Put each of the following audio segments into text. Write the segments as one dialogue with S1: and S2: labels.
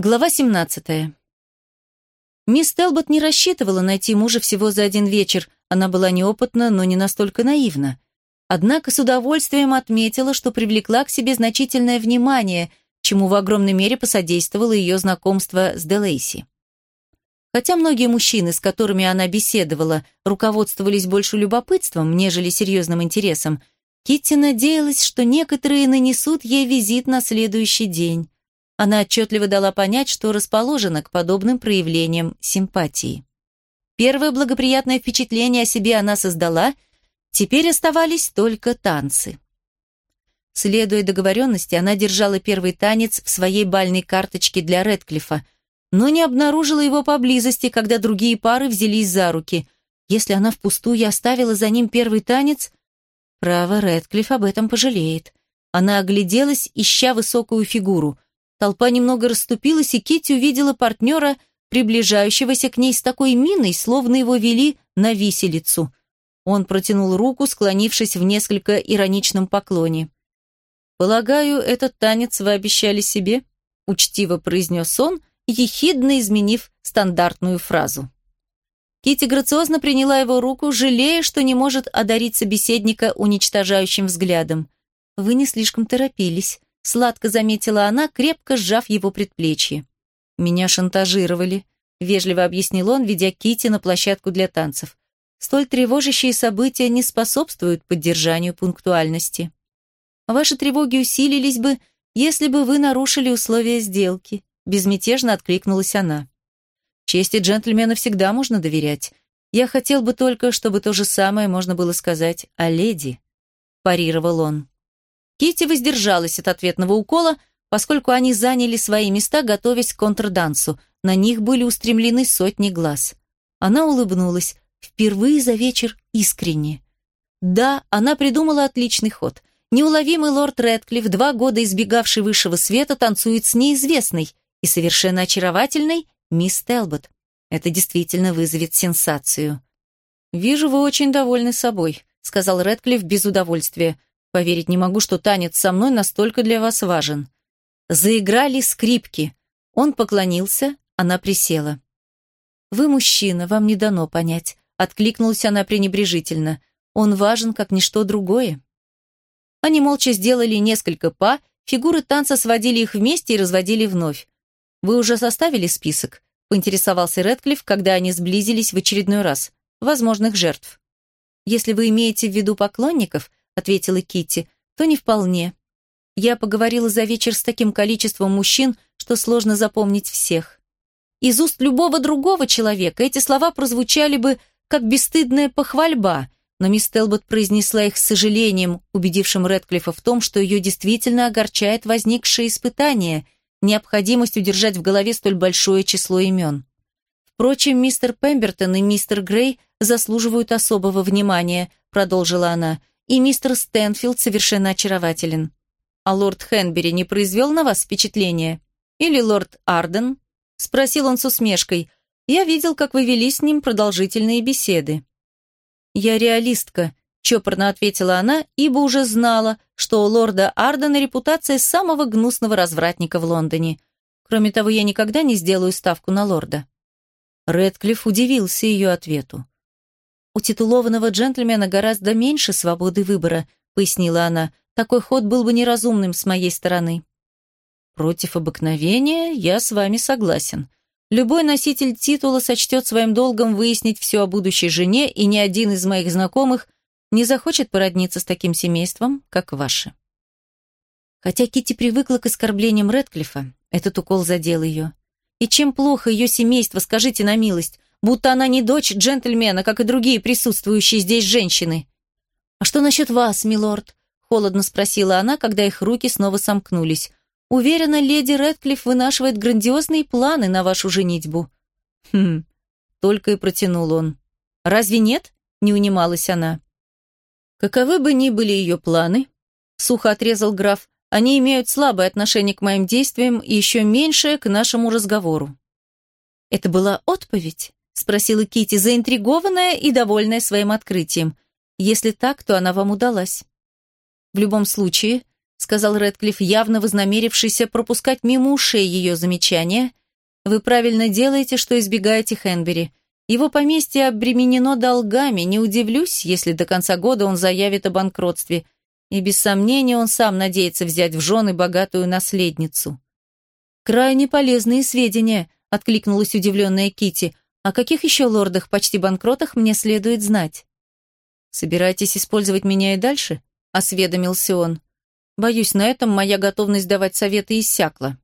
S1: Глава 17. Мисс Телбот не рассчитывала найти мужа всего за один вечер. Она была неопытна, но не настолько наивна. Однако с удовольствием отметила, что привлекла к себе значительное внимание, чему в огромной мере посодействовало ее знакомство с Делейси. Хотя многие мужчины, с которыми она беседовала, руководствовались больше любопытством, нежели серьезным интересом, Китти надеялась, что некоторые нанесут ей визит на следующий день. Она отчетливо дала понять, что расположена к подобным проявлениям симпатии. Первое благоприятное впечатление о себе она создала, теперь оставались только танцы. Следуя договоренности, она держала первый танец в своей бальной карточке для Редклифа, но не обнаружила его поблизости, когда другие пары взялись за руки. Если она впустую оставила за ним первый танец, право, Редклифф об этом пожалеет. Она огляделась, ища высокую фигуру – Толпа немного расступилась, и Китти увидела партнера, приближающегося к ней с такой миной, словно его вели на виселицу. Он протянул руку, склонившись в несколько ироничном поклоне. «Полагаю, этот танец вы обещали себе?» — учтиво произнес он, ехидно изменив стандартную фразу. Кити грациозно приняла его руку, жалея, что не может одарить собеседника уничтожающим взглядом. «Вы не слишком торопились», Сладко заметила она, крепко сжав его предплечье. «Меня шантажировали», — вежливо объяснил он, ведя Кити на площадку для танцев. «Столь тревожащие события не способствуют поддержанию пунктуальности. Ваши тревоги усилились бы, если бы вы нарушили условия сделки», — безмятежно откликнулась она. «Чести джентльмена всегда можно доверять. Я хотел бы только, чтобы то же самое можно было сказать о леди», — парировал он. Кити воздержалась от ответного укола, поскольку они заняли свои места, готовясь к контрдансу. На них были устремлены сотни глаз. Она улыбнулась, впервые за вечер искренне. Да, она придумала отличный ход. Неуловимый лорд Рэдклифф, два года избегавший высшего света, танцует с неизвестной и совершенно очаровательной мисс Телбот. Это действительно вызовет сенсацию. «Вижу, вы очень довольны собой», — сказал Рэдклифф без удовольствия. Поверить не могу, что танец со мной настолько для вас важен. Заиграли скрипки. Он поклонился, она присела. «Вы мужчина, вам не дано понять», — откликнулась она пренебрежительно. «Он важен, как ничто другое». Они молча сделали несколько па, фигуры танца сводили их вместе и разводили вновь. «Вы уже составили список?» — поинтересовался Рэдклифф, когда они сблизились в очередной раз. «Возможных жертв». «Если вы имеете в виду поклонников», ответила Кити, то не вполне. Я поговорила за вечер с таким количеством мужчин, что сложно запомнить всех. Из уст любого другого человека эти слова прозвучали бы как бесстыдная похвальба, но мисс Телбот произнесла их с сожалением, убедившим Рэдклиффа в том, что ее действительно огорчает возникшее испытание, необходимость удержать в голове столь большое число имен. Впрочем, мистер Пембертон и мистер Грей заслуживают особого внимания, продолжила она и мистер Стэнфилд совершенно очарователен. А лорд Хенбери не произвел на вас впечатления? Или лорд Арден? Спросил он с усмешкой. Я видел, как вы вели с ним продолжительные беседы. Я реалистка, чопорно ответила она, ибо уже знала, что у лорда Ардена репутация самого гнусного развратника в Лондоне. Кроме того, я никогда не сделаю ставку на лорда. Рэдклифф удивился ее ответу. «У титулованного джентльмена гораздо меньше свободы выбора», пояснила она. «Такой ход был бы неразумным с моей стороны». «Против обыкновения я с вами согласен. Любой носитель титула сочтет своим долгом выяснить все о будущей жене, и ни один из моих знакомых не захочет породниться с таким семейством, как ваше». Хотя Кити привыкла к оскорблениям Рэдклиффа, этот укол задел ее. И чем плохо ее семейство, скажите на милость, будто она не дочь джентльмена, как и другие присутствующие здесь женщины. «А что насчет вас, милорд?» — холодно спросила она, когда их руки снова сомкнулись. «Уверена, леди Рэдклифф вынашивает грандиозные планы на вашу женитьбу». «Хм...» — только и протянул он. «Разве нет?» — не унималась она. «Каковы бы ни были ее планы», — сухо отрезал граф, «они имеют слабое отношение к моим действиям и еще меньшее к нашему разговору». Это была отповедь? Спросила Кити, заинтригованная и довольная своим открытием. Если так, то она вам удалась. В любом случае, сказал Рэдклифф, явно вознамерившийся пропускать мимо ушей ее замечания. «Вы правильно делаете, что избегаете Хенбери. Его поместье обременено долгами, не удивлюсь, если до конца года он заявит о банкротстве. И без сомнения он сам надеется взять в жены богатую наследницу». «Крайне полезные сведения», — откликнулась удивленная Кити. «О каких еще лордах, почти банкротах, мне следует знать?» «Собираетесь использовать меня и дальше?» — осведомился он. «Боюсь, на этом моя готовность давать советы иссякла».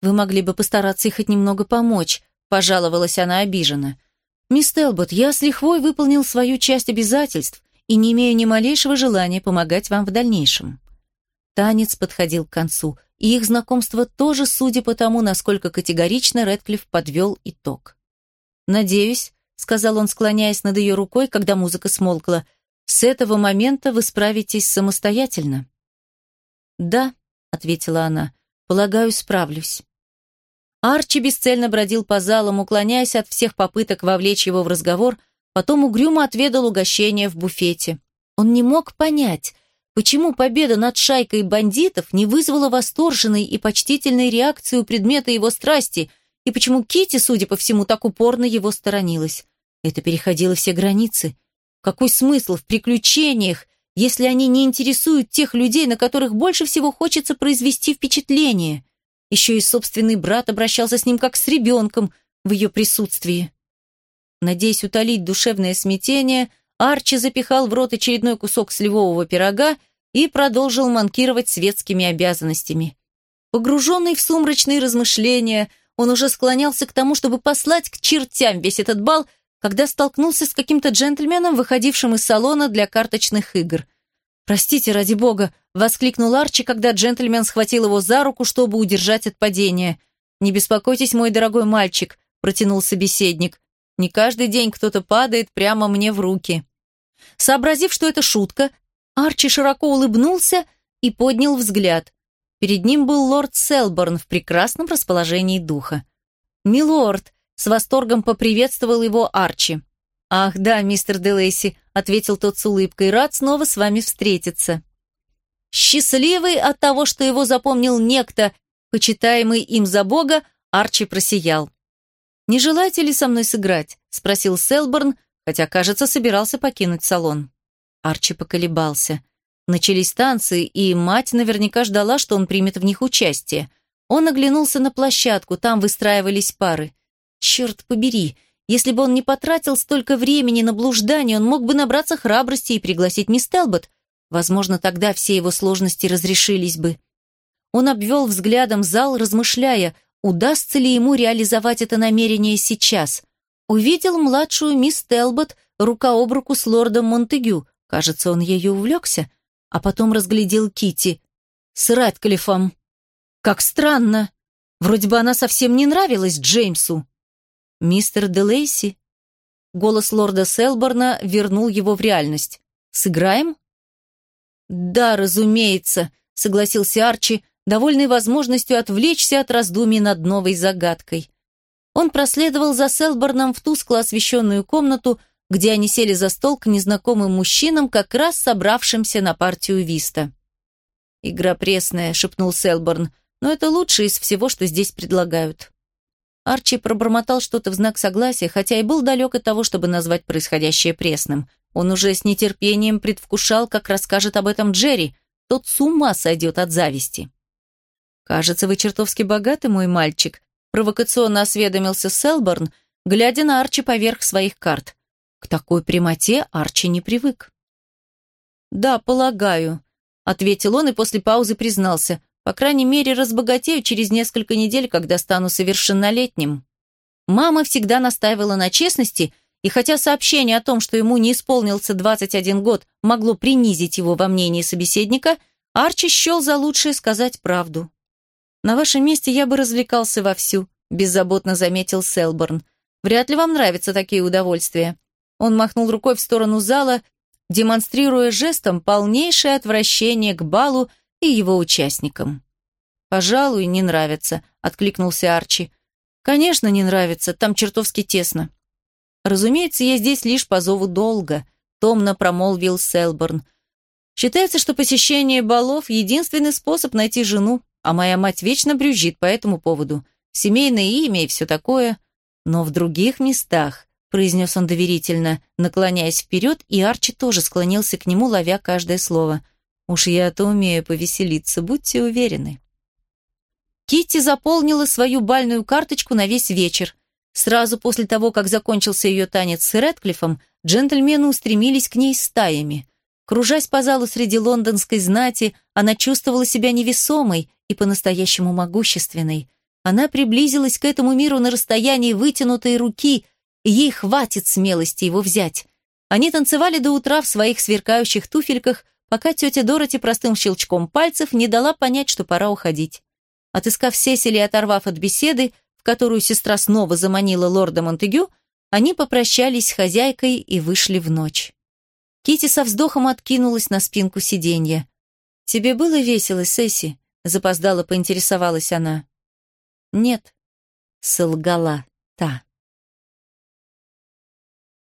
S1: «Вы могли бы постараться их хоть немного помочь», — пожаловалась она обиженно. «Мисс Телбот, я с лихвой выполнил свою часть обязательств и не имею ни малейшего желания помогать вам в дальнейшем». Танец подходил к концу, и их знакомство тоже, судя по тому, насколько категорично Рэдклифф подвел итог. «Надеюсь», — сказал он, склоняясь над ее рукой, когда музыка смолкла, «с этого момента вы справитесь самостоятельно». «Да», — ответила она, — «полагаю, справлюсь». Арчи бесцельно бродил по залам, уклоняясь от всех попыток вовлечь его в разговор, потом угрюмо отведал угощение в буфете. Он не мог понять, почему победа над шайкой бандитов не вызвала восторженной и почтительной реакции у предмета его страсти, и почему Кити, судя по всему, так упорно его сторонилась. Это переходило все границы. Какой смысл в приключениях, если они не интересуют тех людей, на которых больше всего хочется произвести впечатление? Еще и собственный брат обращался с ним как с ребенком в ее присутствии. Надеясь утолить душевное смятение, Арчи запихал в рот очередной кусок сливового пирога и продолжил манкировать светскими обязанностями. Погруженный в сумрачные размышления, он уже склонялся к тому, чтобы послать к чертям весь этот бал, когда столкнулся с каким-то джентльменом, выходившим из салона для карточных игр. «Простите, ради бога!» — воскликнул Арчи, когда джентльмен схватил его за руку, чтобы удержать от падения. «Не беспокойтесь, мой дорогой мальчик», — протянул собеседник. «Не каждый день кто-то падает прямо мне в руки». Сообразив, что это шутка, Арчи широко улыбнулся и поднял взгляд. Перед ним был лорд Селборн в прекрасном расположении духа. «Милорд!» — с восторгом поприветствовал его Арчи. «Ах, да, мистер Делейси», — ответил тот с улыбкой, — «рад снова с вами встретиться». Счастливый от того, что его запомнил некто, почитаемый им за бога, Арчи просиял. «Не желаете ли со мной сыграть?» — спросил Селборн, хотя, кажется, собирался покинуть салон. Арчи поколебался. Начались танцы, и мать наверняка ждала, что он примет в них участие. Он оглянулся на площадку, там выстраивались пары. «Черт побери!» Если бы он не потратил столько времени на блуждание, он мог бы набраться храбрости и пригласить мисс Телбот. Возможно, тогда все его сложности разрешились бы. Он обвел взглядом зал, размышляя, удастся ли ему реализовать это намерение сейчас. Увидел младшую мисс Телбот рука об руку с лордом Монтегю. Кажется, он ею увлекся. А потом разглядел Кити с Рэдклиффом. Как странно. Вроде бы она совсем не нравилась Джеймсу. «Мистер Делейси?» Голос лорда Селборна вернул его в реальность. «Сыграем?» «Да, разумеется», — согласился Арчи, довольный возможностью отвлечься от раздумий над новой загадкой. Он проследовал за Селборном в тускло освещенную комнату, где они сели за стол к незнакомым мужчинам, как раз собравшимся на партию виста. «Игра пресная», — шепнул Селборн, — «но это лучшее из всего, что здесь предлагают». Арчи пробормотал что-то в знак согласия, хотя и был далек от того, чтобы назвать происходящее пресным. Он уже с нетерпением предвкушал, как расскажет об этом Джерри. Тот с ума сойдет от зависти. «Кажется, вы чертовски богаты, мой мальчик», провокационно осведомился Селборн, глядя на Арчи поверх своих карт. К такой прямоте Арчи не привык. «Да, полагаю», — ответил он и после паузы признался. По крайней мере, разбогатею через несколько недель, когда стану совершеннолетним. Мама всегда настаивала на честности, и хотя сообщение о том, что ему не исполнился 21 год, могло принизить его во мнении собеседника, Арчи счел за лучшее сказать правду. «На вашем месте я бы развлекался вовсю», – беззаботно заметил Селборн. «Вряд ли вам нравятся такие удовольствия». Он махнул рукой в сторону зала, демонстрируя жестом полнейшее отвращение к балу и его участникам. «Пожалуй, не нравится», — откликнулся Арчи. «Конечно, не нравится, там чертовски тесно». «Разумеется, я здесь лишь по зову долга», — томно промолвил Селборн. Считается, что посещение балов – единственный способ найти жену, а моя мать вечно брюзжит по этому поводу. Семейное имя и все такое. Но в других местах, произнес он доверительно, наклоняясь вперед, и Арчи тоже склонился к нему, ловя каждое слово. Уж я-то умею повеселиться, будьте уверены. Китти заполнила свою бальную карточку на весь вечер. Сразу после того, как закончился ее танец с Рэдклиффом, джентльмены устремились к ней стаями. Кружась по залу среди лондонской знати, она чувствовала себя невесомой и по-настоящему могущественной. Она приблизилась к этому миру на расстоянии вытянутой руки, ей хватит смелости его взять. Они танцевали до утра в своих сверкающих туфельках, пока тетя Дороти простым щелчком пальцев не дала понять, что пора уходить. Отыскав Сесили и оторвав от беседы, в которую сестра снова заманила лорда Монтегю, они попрощались с хозяйкой и вышли в ночь. Кити со вздохом откинулась на спинку сиденья. «Тебе было весело, Сесси?» – запоздала поинтересовалась она. «Нет», – солгала та.